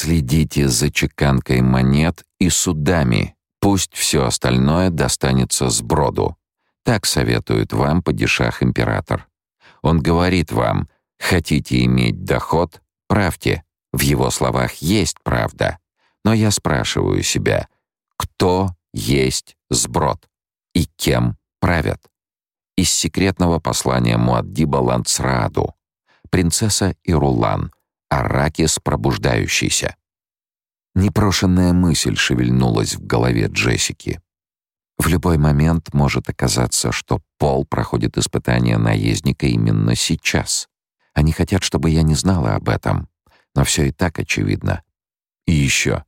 Следите за чеканкой монет и судами. Пусть все остальное достанется сброду. Так советует вам падишах император. Он говорит вам, хотите иметь доход, правьте. В его словах есть правда. Но я спрашиваю себя, кто есть сброд и кем правят? Из секретного послания Муаддиба Ланцрааду. Принцесса Ирулан. Аракис пробуждающийся. Непрошенная мысль шевельнулась в голове Джессики. В любой момент может оказаться, что Пол проходит испытание наездника именно сейчас. Они хотят, чтобы я не знала об этом. Но все и так очевидно. И еще.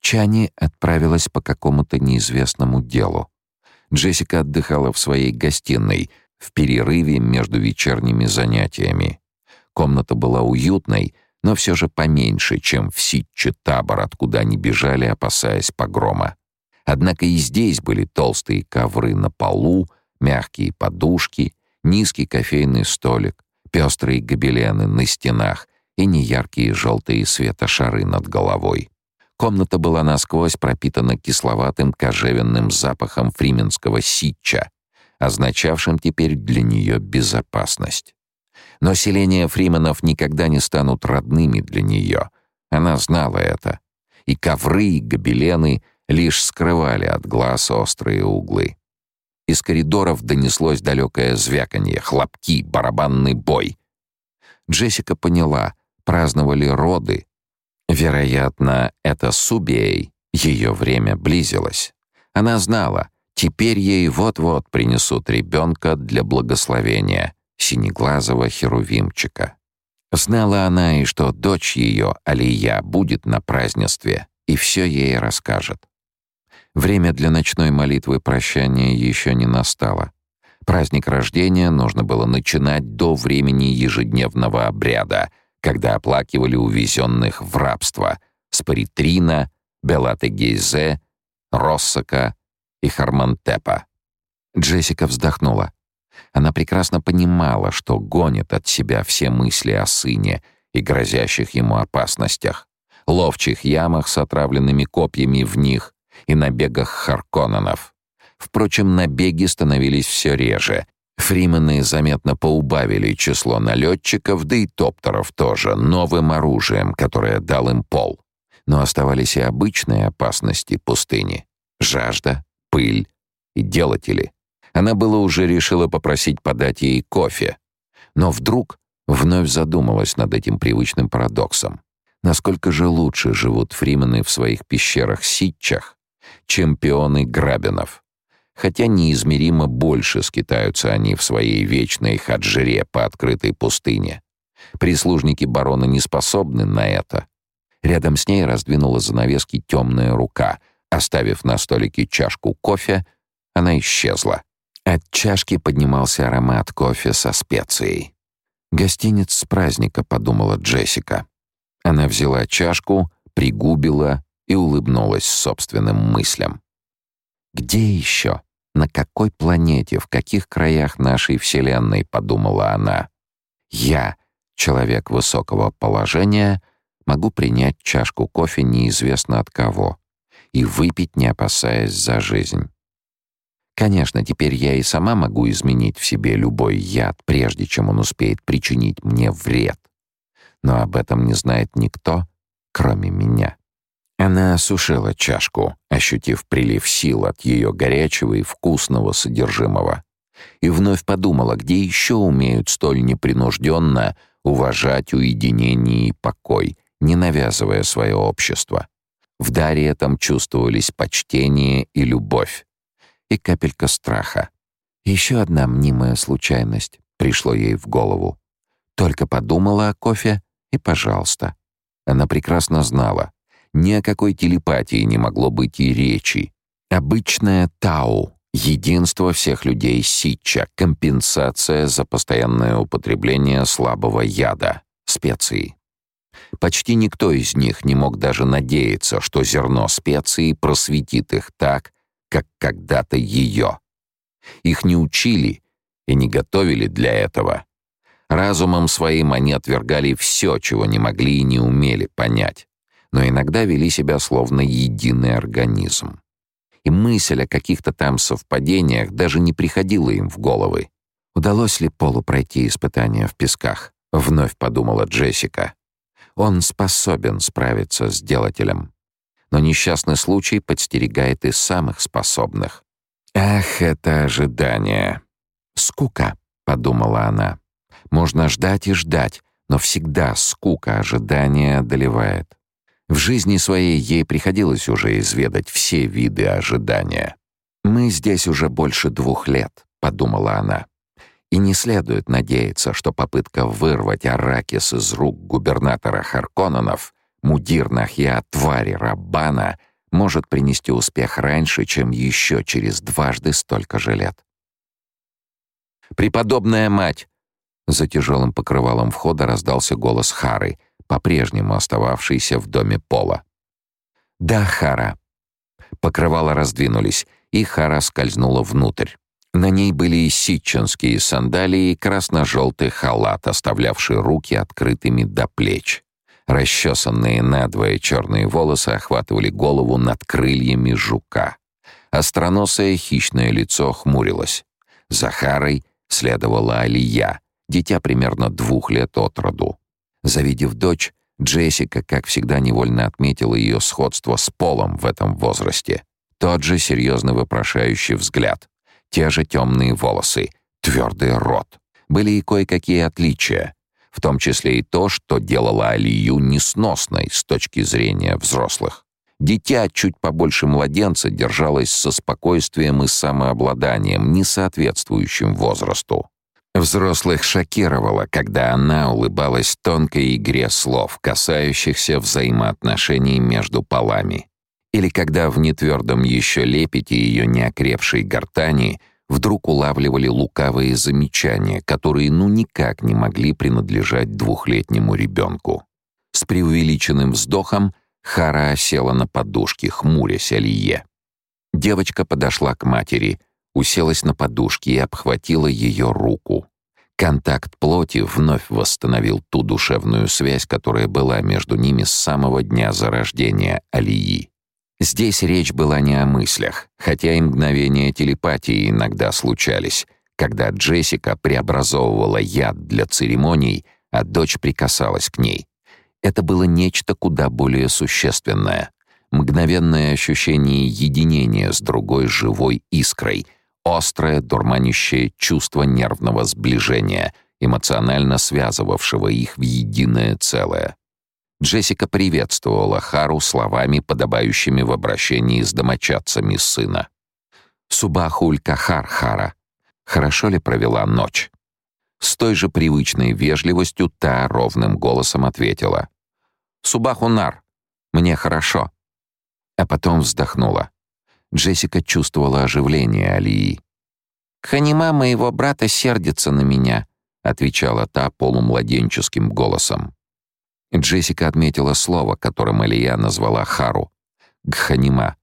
Чани отправилась по какому-то неизвестному делу. Джессика отдыхала в своей гостиной в перерыве между вечерними занятиями. Комната была уютной, но все же поменьше, чем в Ситче табор, откуда они бежали, опасаясь погрома. Однако и здесь были толстые ковры на полу, мягкие подушки, низкий кофейный столик, пестрые гобелены на стенах и неяркие желтые светошары над головой. Комната была насквозь пропитана кисловатым кожевенным запахом фрименского ситча, означавшим теперь для нее безопасность. Но селения фрименов никогда не станут родными для нее. Она знала это. И ковры, и гобелены — лишь скрывали от глаз острые углы. Из коридоров донеслось далекое звяканье, хлопки, барабанный бой. Джессика поняла, праздновали роды. Вероятно, это Субей, ее время близилось. Она знала, теперь ей вот-вот принесут ребенка для благословения, синеглазого херувимчика. Знала она и что дочь ее, Алия, будет на празднестве и все ей расскажет. Время для ночной молитвы прощания еще не настало. Праздник рождения нужно было начинать до времени ежедневного обряда, когда оплакивали увезенных в рабство Спаритрина, Гейзе, Россака и Хармантепа. Джессика вздохнула. Она прекрасно понимала, что гонит от себя все мысли о сыне и грозящих ему опасностях, ловчих ямах с отравленными копьями в них, и набегах Харконненов. Впрочем, набеги становились все реже. Фримены заметно поубавили число налетчиков, да и топтеров тоже, новым оружием, которое дал им пол. Но оставались и обычные опасности пустыни. Жажда, пыль и делатели. Она было уже решила попросить подать ей кофе. Но вдруг вновь задумалась над этим привычным парадоксом. Насколько же лучше живут фримены в своих пещерах-ситчах, чемпионы грабинов. Хотя неизмеримо больше скитаются они в своей вечной хаджире по открытой пустыне. Прислужники барона не способны на это. Рядом с ней раздвинула занавески темная рука. Оставив на столике чашку кофе, она исчезла. От чашки поднимался аромат кофе со специей. «Гостиниц с праздника», — подумала Джессика. Она взяла чашку, пригубила и улыбнулась собственным мыслям. «Где еще? На какой планете, в каких краях нашей Вселенной?» — подумала она. «Я, человек высокого положения, могу принять чашку кофе неизвестно от кого и выпить, не опасаясь за жизнь. Конечно, теперь я и сама могу изменить в себе любой яд, прежде чем он успеет причинить мне вред. Но об этом не знает никто, кроме меня. Она осушила чашку, ощутив прилив сил от ее горячего и вкусного содержимого. И вновь подумала, где еще умеют столь непринужденно уважать уединение и покой, не навязывая свое общество. В даре этом чувствовались почтение и любовь, и капелька страха. Еще одна мнимая случайность пришло ей в голову. Только подумала о кофе, и пожалуйста. Она прекрасно знала, ни о какой телепатии не могло быть и речи. Обычное Тау, единство всех людей Ситча, компенсация за постоянное употребление слабого яда, специи. Почти никто из них не мог даже надеяться, что зерно специи просветит их так, как когда-то ее. Их не учили и не готовили для этого. Разумом своим они отвергали все, чего не могли и не умели понять но иногда вели себя словно единый организм. И мысль о каких-то там совпадениях даже не приходила им в головы. Удалось ли Полу пройти испытания в песках? Вновь подумала Джессика. Он способен справиться с делателем. Но несчастный случай подстерегает и самых способных. Ах, это ожидание. Скука, подумала она. Можно ждать и ждать, но всегда скука ожидания одолевает. В жизни своей ей приходилось уже изведать все виды ожидания. «Мы здесь уже больше двух лет», — подумала она. И не следует надеяться, что попытка вырвать Аракис из рук губернатора Харконненов, мудир Нахья, твари Раббана, может принести успех раньше, чем еще через дважды столько же лет. «Преподобная мать!» За тяжелым покрывалом входа раздался голос Хары, по-прежнему остававшийся в доме Пола. «Да, Хара». Покрывала раздвинулись, и Хара скользнула внутрь. На ней были и ситчинские сандалии и красно-желтый халат, оставлявший руки открытыми до плеч. Расчесанные надвое черные волосы охватывали голову над крыльями жука. Остроносое хищное лицо хмурилось. За Харой следовала Алия, дитя примерно двух лет от роду. Завидев дочь, Джессика, как всегда, невольно отметила ее сходство с Полом в этом возрасте. Тот же серьезно вопрошающий взгляд, те же темные волосы, твердый рот. Были и кое-какие отличия, в том числе и то, что делало Алию несносной с точки зрения взрослых. Дитя, чуть побольше младенца, держалось со спокойствием и самообладанием, не соответствующим возрасту. Взрослых шокировало, когда она улыбалась тонкой игре слов, касающихся взаимоотношений между полами или когда в нетвердом еще лепете ее неокрепшей гортани вдруг улавливали лукавые замечания, которые ну никак не могли принадлежать двухлетнему ребенку. С преувеличенным вздохом Хара села на подушке, хмурясь Алие. Девочка подошла к матери, уселась на подушке и обхватила ее руку. Контакт плоти вновь восстановил ту душевную связь, которая была между ними с самого дня зарождения Алии. Здесь речь была не о мыслях, хотя и мгновения телепатии иногда случались, когда Джессика преобразовывала яд для церемоний, а дочь прикасалась к ней. Это было нечто куда более существенное. Мгновенное ощущение единения с другой живой искрой, острое, дурманящее чувство нервного сближения, эмоционально связывавшего их в единое целое. Джессика приветствовала Хару словами, подобающими в обращении с домочадцами сына. «Субахулька Хар-Хара, хорошо ли провела ночь?» С той же привычной вежливостью та ровным голосом ответила. «Субахунар, мне хорошо». А потом вздохнула. Джессика чувствовала оживление Алии. «Ханима моего брата сердится на меня», — отвечала та полумладенческим голосом. Джессика отметила слово, которым Илья назвала Хару — гханима.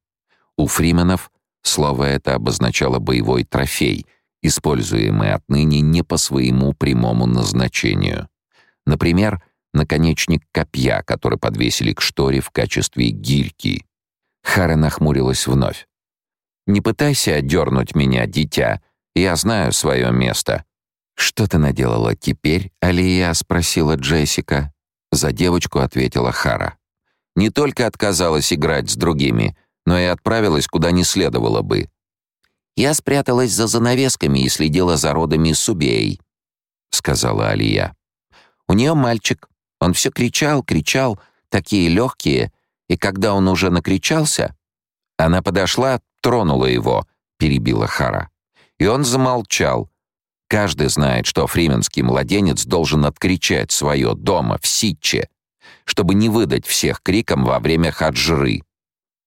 У фрименов слово это обозначало боевой трофей, используемый отныне не по своему прямому назначению. Например, наконечник копья, который подвесили к шторе в качестве гирьки. Хара нахмурилась вновь. «Не пытайся отдернуть меня, дитя. Я знаю свое место». «Что ты наделала теперь?» — Алия спросила Джессика. За девочку ответила Хара. Не только отказалась играть с другими, но и отправилась куда не следовало бы. Я спряталась за занавесками и следила за родами Субей, сказала Алия. У нее мальчик. Он все кричал, кричал, такие легкие, и когда он уже накричался, она подошла, тронула его, перебила Хара. И он замолчал, Каждый знает, что фрименский младенец должен откричать свое дома в Ситче, чтобы не выдать всех криком во время хаджры.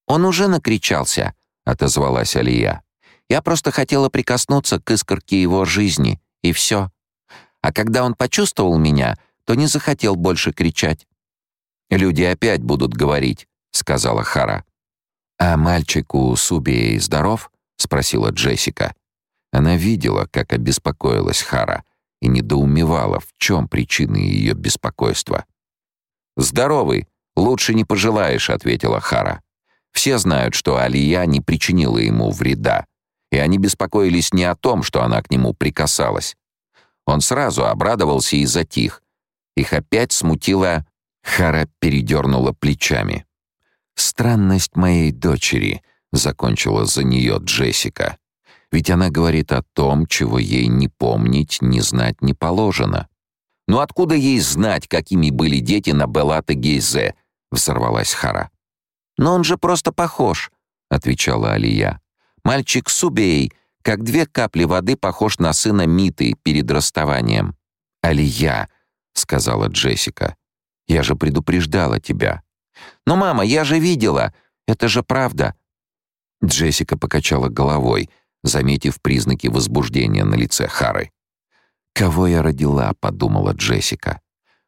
«Он уже накричался», — отозвалась Алия. «Я просто хотела прикоснуться к искорке его жизни, и все. А когда он почувствовал меня, то не захотел больше кричать». «Люди опять будут говорить», — сказала Хара. «А мальчику Субией здоров?» — спросила Джессика. Она видела, как обеспокоилась Хара, и недоумевала, в чем причины ее беспокойства. «Здоровый!» — «Лучше не пожелаешь», — ответила Хара. Все знают, что Алия не причинила ему вреда, и они беспокоились не о том, что она к нему прикасалась. Он сразу обрадовался и затих. Их опять смутила... Хара передернула плечами. «Странность моей дочери», — закончила за нее Джессика. «Ведь она говорит о том, чего ей не помнить, не знать не положено». «Ну откуда ей знать, какими были дети на Беллат и Гейзе?» — взорвалась Хара. «Но он же просто похож», — отвечала Алия. «Мальчик Субей, как две капли воды, похож на сына Миты перед расставанием». «Алия», — сказала Джессика, — «я же предупреждала тебя». «Но, мама, я же видела, это же правда». Джессика покачала головой, заметив признаки возбуждения на лице Хары. «Кого я родила?» — подумала Джессика.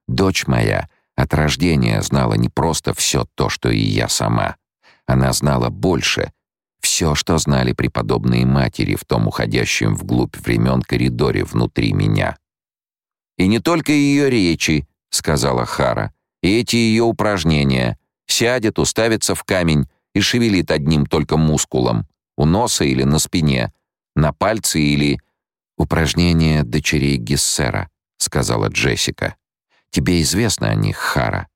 «Дочь моя от рождения знала не просто все то, что и я сама. Она знала больше, все, что знали преподобные матери в том уходящем вглубь времен коридоре внутри меня. «И не только ее речи», — сказала Хара, — «и эти ее упражнения. Сядет, уставится в камень и шевелит одним только мускулом, у носа или на спине, на пальце или...» «Упражнения дочерей Гессера», — сказала Джессика. Тебе известно о них, Хара.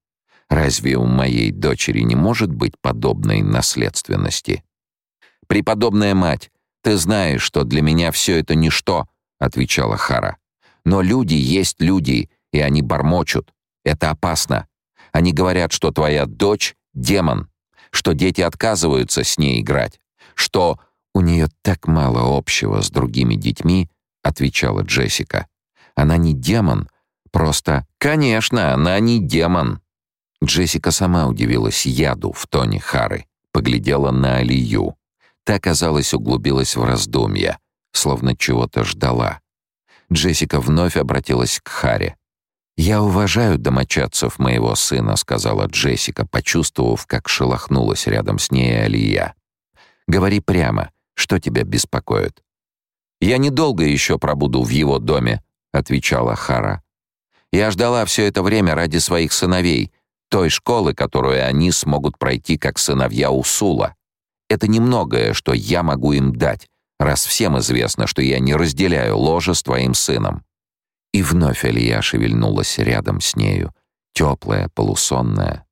Разве у моей дочери не может быть подобной наследственности? Преподобная мать, ты знаешь, что для меня все это ничто, отвечала Хара. Но люди есть люди, и они бормочут. Это опасно. Они говорят, что твоя дочь демон, что дети отказываются с ней играть, что у нее так мало общего с другими детьми, отвечала Джессика. Она не демон, Просто «Конечно, она не демон». Джессика сама удивилась яду в тоне Хары, поглядела на Алию. Та, казалось, углубилась в раздумья, словно чего-то ждала. Джессика вновь обратилась к Харе. «Я уважаю домочадцев моего сына», — сказала Джессика, почувствовав, как шелохнулась рядом с ней Алия. «Говори прямо, что тебя беспокоит?» «Я недолго еще пробуду в его доме», — отвечала Хара. Я ждала все это время ради своих сыновей, той школы, которую они смогут пройти как сыновья Усула. Это немногое, что я могу им дать, раз всем известно, что я не разделяю ложе с твоим сыном». И вновь Алия шевельнулась рядом с нею, теплая, полусонная.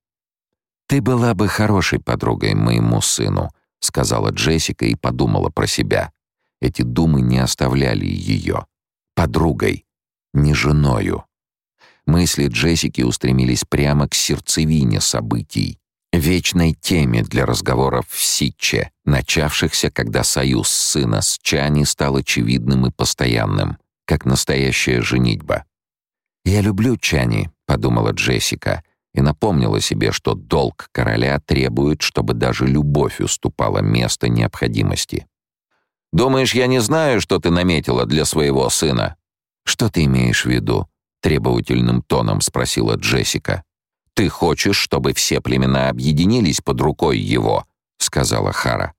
«Ты была бы хорошей подругой моему сыну», — сказала Джессика и подумала про себя. Эти думы не оставляли ее. Подругой, не женою. Мысли Джессики устремились прямо к сердцевине событий, вечной теме для разговоров в Ситче, начавшихся, когда союз сына с Чани стал очевидным и постоянным, как настоящая женитьба. «Я люблю Чани», — подумала Джессика, и напомнила себе, что долг короля требует, чтобы даже любовь уступала место необходимости. «Думаешь, я не знаю, что ты наметила для своего сына?» «Что ты имеешь в виду?» требовательным тоном спросила Джессика. Ты хочешь, чтобы все племена объединились под рукой его, сказала Хара.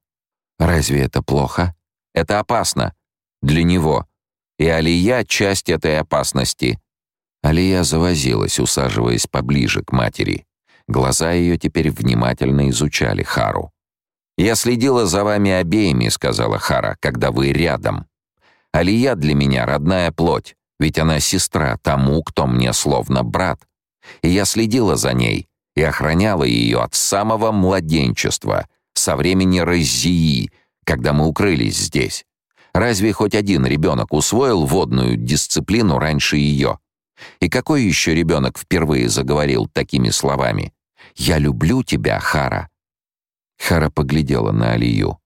Разве это плохо? Это опасно для него. И Алия часть этой опасности. Алия завозилась, усаживаясь поближе к матери. Глаза ее теперь внимательно изучали Хару. «Я следила за вами обеими», — сказала Хара, — «когда вы рядом. Алия для меня родная плоть. Ведь она сестра тому, кто мне словно брат. И я следила за ней и охраняла ее от самого младенчества, со времени Розии, когда мы укрылись здесь. Разве хоть один ребенок усвоил водную дисциплину раньше ее? И какой еще ребенок впервые заговорил такими словами? «Я люблю тебя, Хара». Хара поглядела на Алию.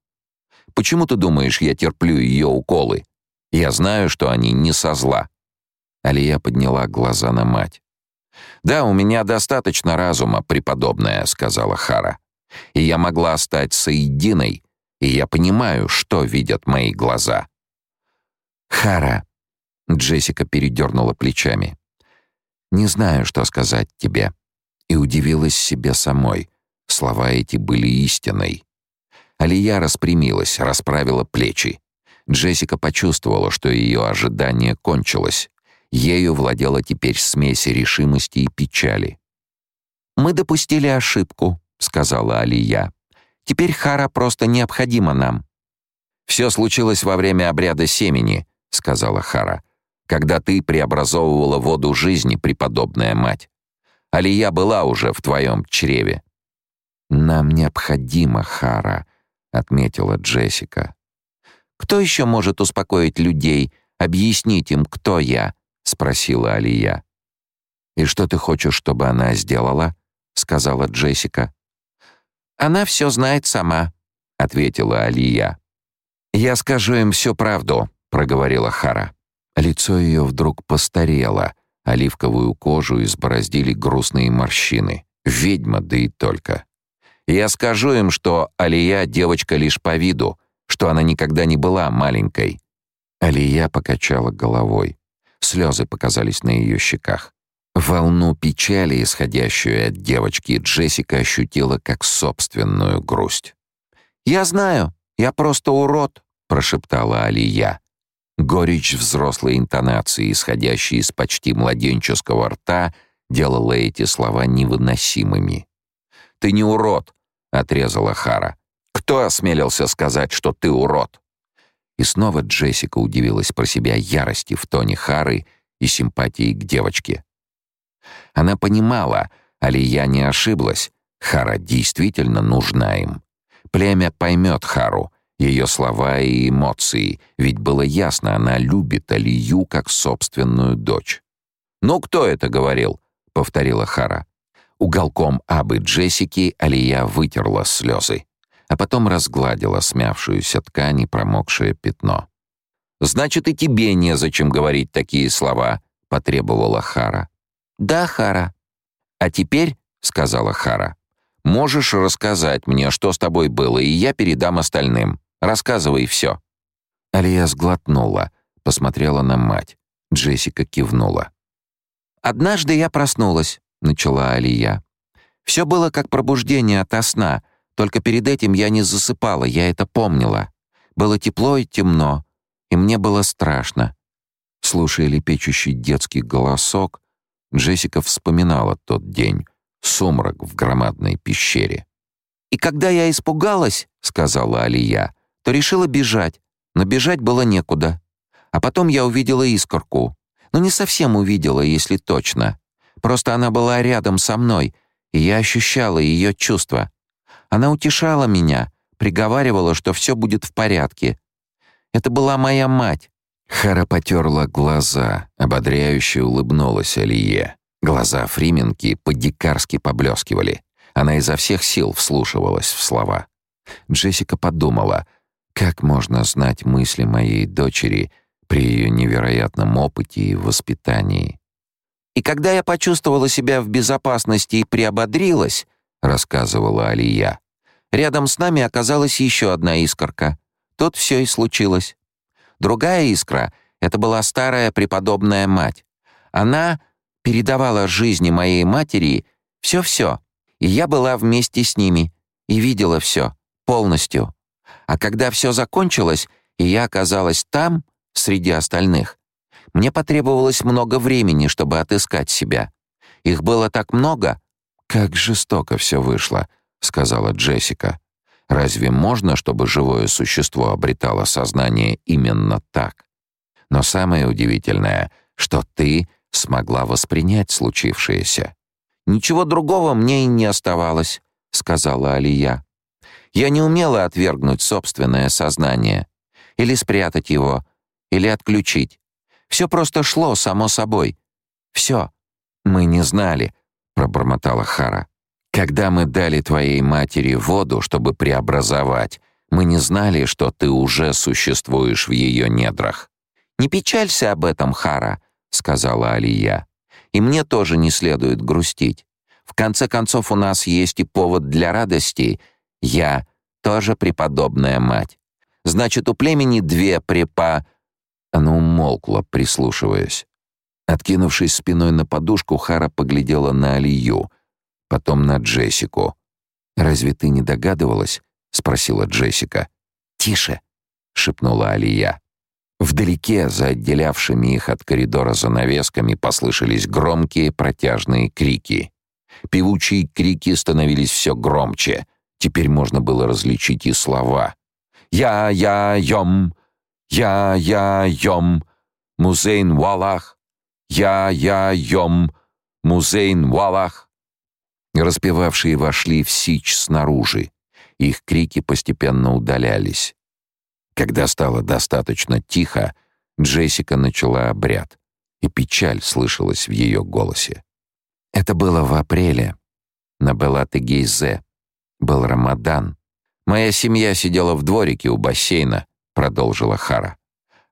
«Почему ты думаешь, я терплю ее уколы? Я знаю, что они не со зла. Алия подняла глаза на мать. «Да, у меня достаточно разума, преподобная», — сказала Хара. «И я могла стать соединой, и я понимаю, что видят мои глаза». «Хара», — Джессика передернула плечами, — «не знаю, что сказать тебе». И удивилась себе самой. Слова эти были истиной. Алия распрямилась, расправила плечи. Джессика почувствовала, что ее ожидание кончилось. Ею владела теперь смесь решимости и печали. «Мы допустили ошибку», — сказала Алия. «Теперь Хара просто необходима нам». «Все случилось во время обряда семени», — сказала Хара, «когда ты преобразовывала воду жизни, преподобная мать. Алия была уже в твоем чреве». «Нам необходима Хара», — отметила Джессика. «Кто еще может успокоить людей, объяснить им, кто я?» — спросила Алия. «И что ты хочешь, чтобы она сделала?» — сказала Джессика. «Она все знает сама», — ответила Алия. «Я скажу им всю правду», — проговорила Хара. Лицо ее вдруг постарело, оливковую кожу избороздили грустные морщины. Ведьма, да и только. «Я скажу им, что Алия — девочка лишь по виду, что она никогда не была маленькой». Алия покачала головой. Слезы показались на ее щеках. Волну печали, исходящую от девочки, Джессика ощутила как собственную грусть. «Я знаю, я просто урод», — прошептала Алия. Горечь взрослой интонации, исходящей из почти младенческого рта, делала эти слова невыносимыми. «Ты не урод», — отрезала Хара. «Кто осмелился сказать, что ты урод?» И снова Джессика удивилась про себя ярости в тоне Хары и симпатии к девочке. Она понимала, Алия не ошиблась, Хара действительно нужна им. Племя поймет Хару, ее слова и эмоции, ведь было ясно, она любит Алию как собственную дочь. «Ну кто это говорил?» — повторила Хара. Уголком абы Джессики Алия вытерла слезы, а потом разгладила смявшуюся ткань и промокшее пятно. «Значит, и тебе незачем говорить такие слова», — потребовала Хара. «Да, Хара». «А теперь», — сказала Хара, — «можешь рассказать мне, что с тобой было, и я передам остальным. Рассказывай все». Алия сглотнула, посмотрела на мать. Джессика кивнула. «Однажды я проснулась», — начала Алия. «Все было как пробуждение ото сна, только перед этим я не засыпала, я это помнила. Было тепло и темно, и мне было страшно». Слушая лепечущий детский голосок, Джессика вспоминала тот день, сумрак в громадной пещере. «И когда я испугалась, — сказала Алия, — то решила бежать, но бежать было некуда. А потом я увидела искорку. Ну, не совсем увидела, если точно. Просто она была рядом со мной, и я ощущала ее чувства. Она утешала меня, приговаривала, что все будет в порядке. Это была моя мать, Хара потерла глаза, ободряюще улыбнулась Алие. Глаза Фрименки по-дикарски поблескивали. Она изо всех сил вслушивалась в слова. Джессика подумала, как можно знать мысли моей дочери при ее невероятном опыте и воспитании. «И когда я почувствовала себя в безопасности и приободрилась», — рассказывала Алия, «рядом с нами оказалась еще одна искорка. Тут все и случилось. Другая искра — это была старая преподобная мать. Она передавала жизни моей матери все-все, и я была вместе с ними и видела все полностью. А когда все закончилось, и я оказалась там, среди остальных, мне потребовалось много времени, чтобы отыскать себя. Их было так много. «Как жестоко все вышло», — сказала Джессика. Разве можно, чтобы живое существо обретало сознание именно так? Но самое удивительное, что ты смогла воспринять случившееся. «Ничего другого мне и не оставалось», — сказала Алия. «Я не умела отвергнуть собственное сознание. Или спрятать его, или отключить. Все просто шло само собой. Все. Мы не знали», — пробормотала Хара. Когда мы дали твоей матери воду, чтобы преобразовать, мы не знали, что ты уже существуешь в ее недрах. Не печалься об этом, Хара, сказала Алия. И мне тоже не следует грустить. В конце концов, у нас есть и повод для радости. Я тоже преподобная мать. Значит, у племени две препа... Она умолкла, прислушиваясь. Откинувшись спиной на подушку, Хара поглядела на Алию, потом на Джессику. «Разве ты не догадывалась?» — спросила Джессика. «Тише!» — шепнула Алия. Вдалеке, за отделявшими их от коридора занавесками, послышались громкие протяжные крики. Певучие крики становились все громче. Теперь можно было различить и слова. «Я-я-йом! Я-я-йом! Музейн Валах! Я-я-йом! Музейн Валах!» Распевавшие вошли в сич снаружи. Их крики постепенно удалялись. Когда стало достаточно тихо, Джессика начала обряд, и печаль слышалась в ее голосе. Это было в апреле. На Белат-Гейзе. Был Рамадан. Моя семья сидела в дворике у бассейна, продолжила Хара.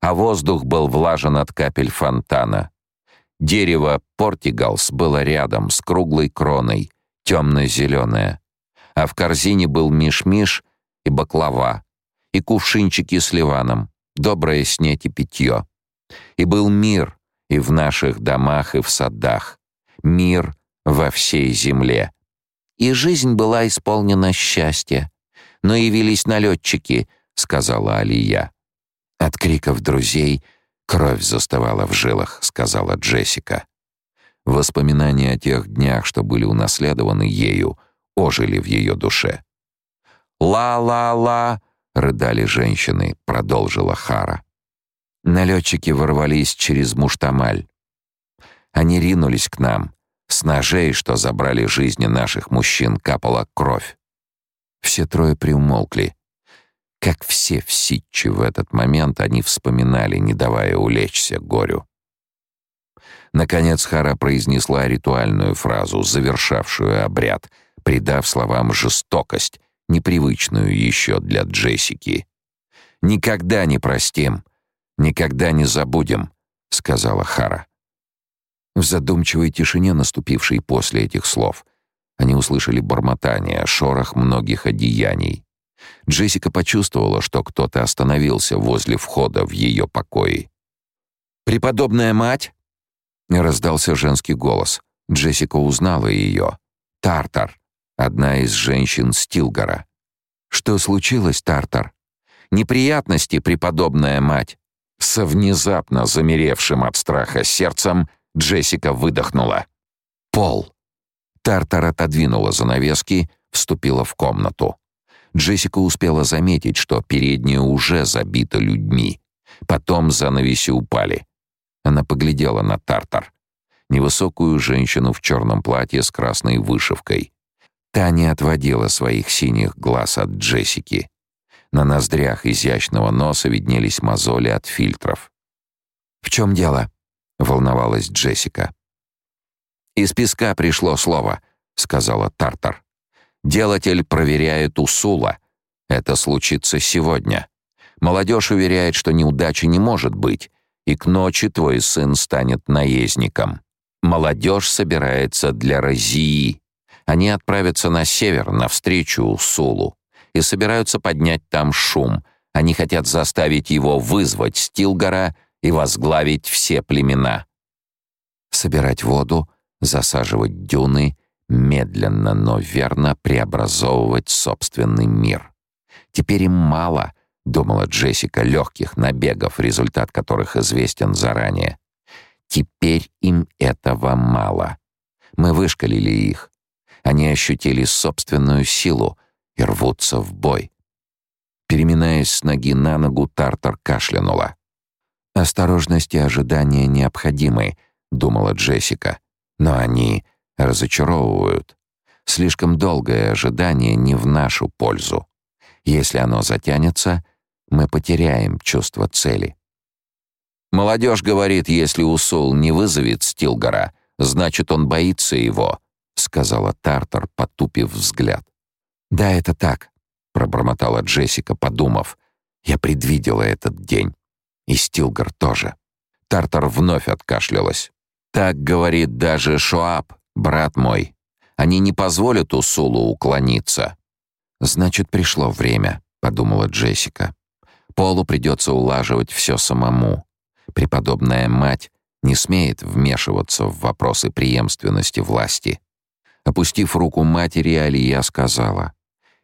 А воздух был влажен от капель фонтана. Дерево портигалс было рядом с круглой кроной, темно-зеленое. А в корзине был миш-миш и баклава, и кувшинчики с ливаном, доброе снеть и питье. И был мир и в наших домах, и в садах. Мир во всей земле. И жизнь была исполнена счастья. Но явились налетчики, сказала Алия. От криков друзей кровь застывала в жилах, сказала Джессика. Воспоминания о тех днях, что были унаследованы ею, ожили в ее душе. «Ла-ла-ла!» — рыдали женщины, продолжила Хара. Налетчики ворвались через Муштамаль. Они ринулись к нам. С ножей, что забрали жизни наших мужчин, капала кровь. Все трое приумолкли. Как все в Ситче в этот момент они вспоминали, не давая улечься горю. Наконец Хара произнесла ритуальную фразу, завершавшую обряд, придав словам жестокость, непривычную еще для Джессики. «Никогда не простим, никогда не забудем», — сказала Хара. В задумчивой тишине, наступившей после этих слов, они услышали бормотание, шорох многих одеяний. Джессика почувствовала, что кто-то остановился возле входа в ее покои. «Преподобная мать!» — раздался женский голос. Джессика узнала ее. «Тартар!» Одна из женщин Стилгора. Что случилось, Тартар? Неприятности, преподобная мать. Со внезапно замеревшим от страха сердцем Джессика выдохнула. Пол. Тартар отодвинула занавески, вступила в комнату. Джессика успела заметить, что передняя уже забита людьми. Потом занавеси упали. Она поглядела на Тартар. Невысокую женщину в черном платье с красной вышивкой. Та не отводила своих синих глаз от Джессики. На ноздрях изящного носа виднелись мозоли от фильтров. «В чем дело?» — волновалась Джессика. «Из песка пришло слово», — сказала Тартар. «Делатель проверяет Усула. Это случится сегодня. Молодежь уверяет, что неудачи не может быть, и к ночи твой сын станет наездником. Молодежь собирается для Розии, они отправятся на север, навстречу Сулу, и собираются поднять там шум. Они хотят заставить его вызвать Стилгора и возглавить все племена. Собирать воду, засаживать дюны, медленно, но верно преобразовывать собственный мир. Теперь им мало, думала Джессика, легких набегов, результат которых известен заранее. Теперь им этого мало. Мы вышкалили их, они ощутили собственную силу и рвутся в бой. Переминаясь с ноги на ногу, Тартар кашлянула. «Осторожность и ожидание необходимы», — думала Джессика. «Но они разочаровывают. Слишком долгое ожидание не в нашу пользу. Если оно затянется, мы потеряем чувство цели». Молодежь говорит, если Усул не вызовет Стилгора, значит, он боится его, — сказала Тартар, потупив взгляд. «Да, это так», — пробормотала Джессика, подумав. «Я предвидела этот день. И Стилгар тоже». Тартар вновь откашлялась. «Так говорит даже Шуаб, брат мой. Они не позволят Усулу уклониться». «Значит, пришло время», — подумала Джессика. «Полу придется улаживать все самому. Преподобная мать не смеет вмешиваться в вопросы преемственности власти. Опустив руку матери, Алия сказала.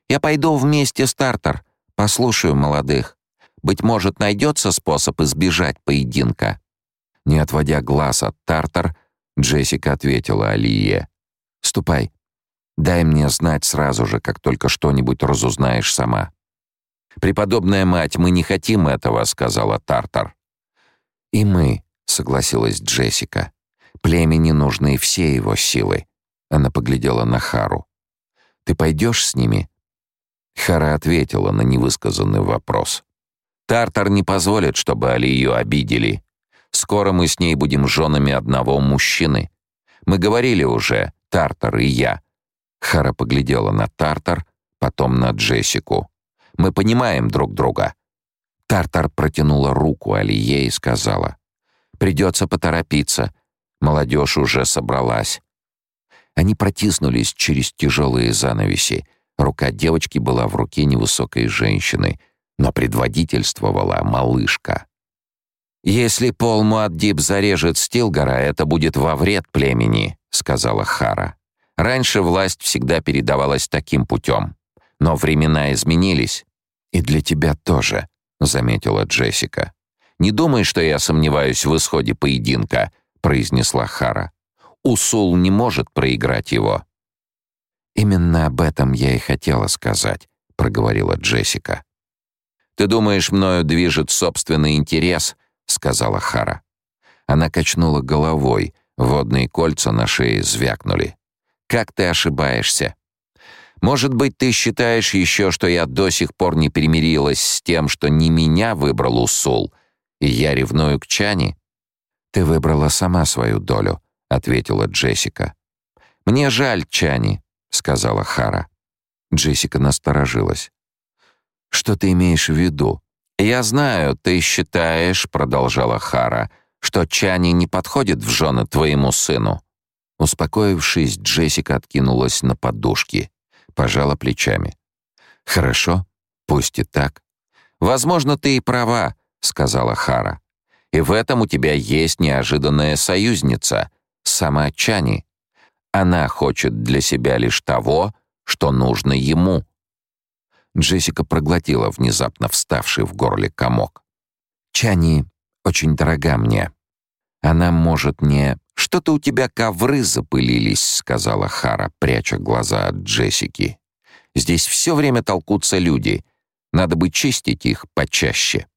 «Я пойду вместе с Тартар, послушаю молодых. Быть может, найдется способ избежать поединка». Не отводя глаз от Тартар, Джессика ответила Алие. Ступай. Дай мне знать сразу же, как только что-нибудь разузнаешь сама». «Преподобная мать, мы не хотим этого», — сказала Тартар. «И мы», — согласилась Джессика. «Племени нужны все его силы». Она поглядела на Хару. «Ты пойдешь с ними?» Хара ответила на невысказанный вопрос. «Тартар не позволит, чтобы Алию обидели. Скоро мы с ней будем женами одного мужчины. Мы говорили уже, Тартар и я». Хара поглядела на Тартар, потом на Джессику. «Мы понимаем друг друга». Тартар протянула руку Алие и сказала. «Придется поторопиться. Молодежь уже собралась». Они протиснулись через тяжелые занавеси. Рука девочки была в руке невысокой женщины, но предводительствовала малышка. «Если Пол Муаддиб зарежет Стилгора, это будет во вред племени», — сказала Хара. «Раньше власть всегда передавалась таким путем. Но времена изменились. И для тебя тоже», — заметила Джессика. «Не думай, что я сомневаюсь в исходе поединка», — произнесла Хара. «Усул не может проиграть его». «Именно об этом я и хотела сказать», — проговорила Джессика. «Ты думаешь, мною движет собственный интерес?» — сказала Хара. Она качнула головой, водные кольца на шее звякнули. «Как ты ошибаешься? Может быть, ты считаешь еще, что я до сих пор не примирилась с тем, что не меня выбрал Усул, и я ревную к Чани?» «Ты выбрала сама свою долю», — ответила Джессика. «Мне жаль Чани», — сказала Хара. Джессика насторожилась. «Что ты имеешь в виду?» «Я знаю, ты считаешь, — продолжала Хара, — что Чани не подходит в жены твоему сыну». Успокоившись, Джессика откинулась на подушки, пожала плечами. «Хорошо, пусть и так. Возможно, ты и права», — сказала Хара. «И в этом у тебя есть неожиданная союзница, сама Чани. Она хочет для себя лишь того, что нужно ему». Джессика проглотила внезапно вставший в горле комок. «Чани очень дорога мне. Она может не...» «Что-то у тебя ковры запылились», — сказала Хара, пряча глаза от Джессики. «Здесь все время толкутся люди. Надо бы чистить их почаще».